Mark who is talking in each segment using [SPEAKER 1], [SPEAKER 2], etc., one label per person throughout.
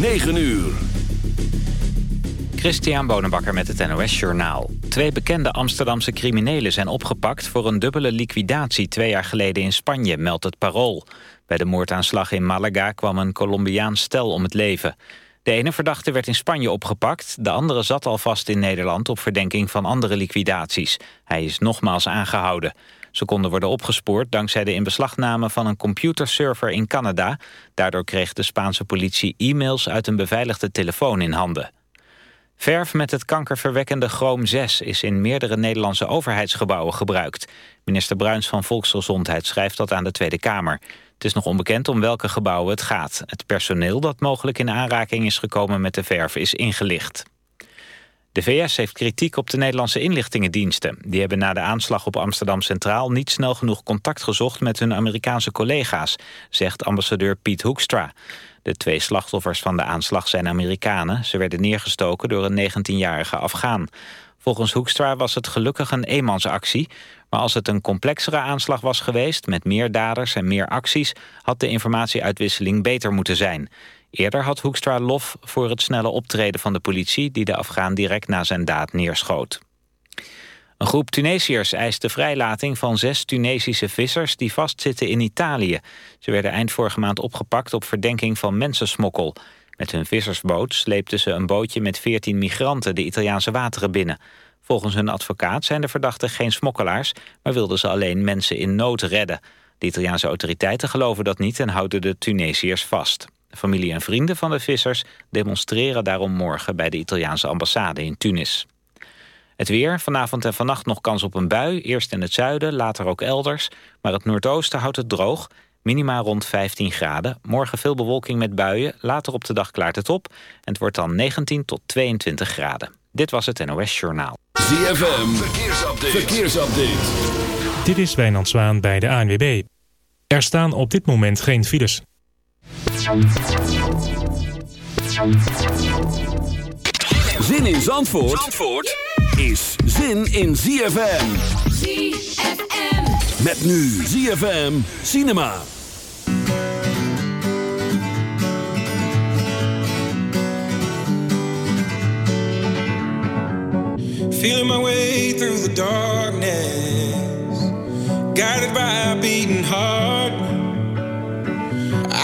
[SPEAKER 1] 9 uur.
[SPEAKER 2] Christian Bonenbakker met het NOS Journaal. Twee bekende Amsterdamse criminelen zijn opgepakt... voor een dubbele liquidatie twee jaar geleden in Spanje, meldt het Parool. Bij de moordaanslag in Malaga kwam een Colombiaans stel om het leven. De ene verdachte werd in Spanje opgepakt... de andere zat al vast in Nederland op verdenking van andere liquidaties. Hij is nogmaals aangehouden. Ze konden worden opgespoord dankzij de inbeslagname van een computerserver in Canada. Daardoor kreeg de Spaanse politie e-mails uit een beveiligde telefoon in handen. Verf met het kankerverwekkende chroom 6 is in meerdere Nederlandse overheidsgebouwen gebruikt. Minister Bruins van Volksgezondheid schrijft dat aan de Tweede Kamer. Het is nog onbekend om welke gebouwen het gaat. Het personeel dat mogelijk in aanraking is gekomen met de verf is ingelicht. De VS heeft kritiek op de Nederlandse inlichtingendiensten. Die hebben na de aanslag op Amsterdam Centraal niet snel genoeg contact gezocht met hun Amerikaanse collega's, zegt ambassadeur Piet Hoekstra. De twee slachtoffers van de aanslag zijn Amerikanen. Ze werden neergestoken door een 19-jarige Afghaan. Volgens Hoekstra was het gelukkig een eenmansactie. Maar als het een complexere aanslag was geweest... met meer daders en meer acties... had de informatieuitwisseling beter moeten zijn. Eerder had Hoekstra lof voor het snelle optreden van de politie... die de Afghaan direct na zijn daad neerschoot. Een groep Tunesiërs eist de vrijlating van zes Tunesische vissers... die vastzitten in Italië. Ze werden eind vorige maand opgepakt op verdenking van mensensmokkel. Met hun vissersboot sleepten ze een bootje met 14 migranten... de Italiaanse wateren binnen. Volgens hun advocaat zijn de verdachten geen smokkelaars... maar wilden ze alleen mensen in nood redden. De Italiaanse autoriteiten geloven dat niet... en houden de Tunesiërs vast. Familie en vrienden van de vissers demonstreren daarom morgen... bij de Italiaanse ambassade in Tunis. Het weer, vanavond en vannacht nog kans op een bui. Eerst in het zuiden, later ook elders. Maar het noordoosten houdt het droog. Minima rond 15 graden. Morgen veel bewolking met buien. Later op de dag klaart het op. En het wordt dan 19 tot 22 graden. Dit was het NOS Journaal.
[SPEAKER 1] ZFM, verkeersupdate. verkeersupdate.
[SPEAKER 3] Dit is Wijnand Zwaan bij de ANWB. Er staan op dit moment geen files.
[SPEAKER 1] Zin in Zandvoort? Zandvoort? is zin in ZFM.
[SPEAKER 4] ZFM.
[SPEAKER 1] Met nu ZFM Cinema.
[SPEAKER 5] Feeling my way through the darkness. Guided by a beating heart.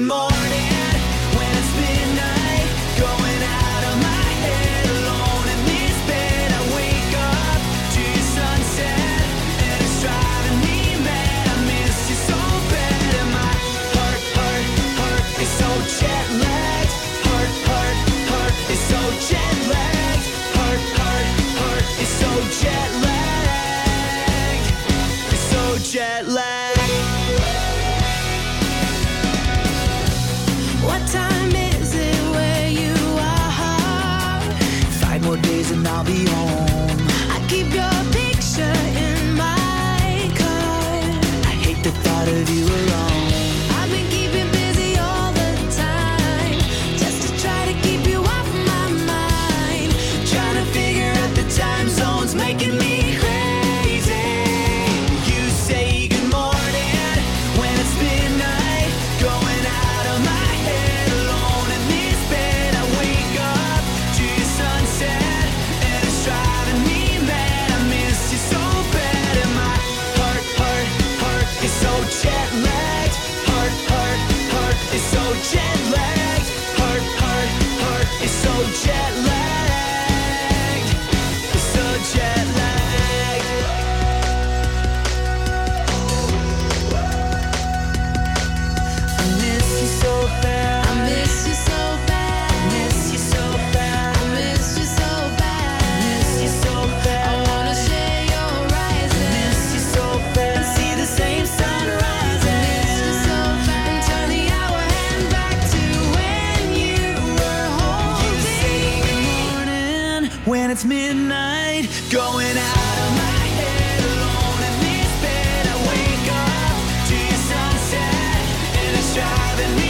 [SPEAKER 6] more.
[SPEAKER 7] be. when it's midnight, going out of my head alone in this bed. I wake up to your sunset, and it's driving me.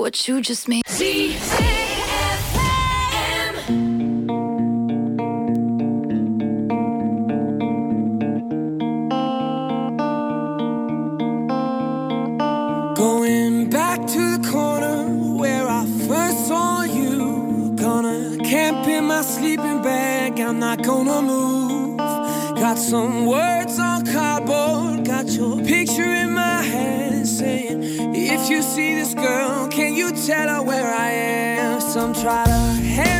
[SPEAKER 6] what you just made. Z
[SPEAKER 8] Going back to the corner where I first saw you. Gonna camp in my sleeping bag. I'm not gonna move. Got some words on cardboard. Got your picture in my head saying you see this girl, can you tell her where I am? Some try to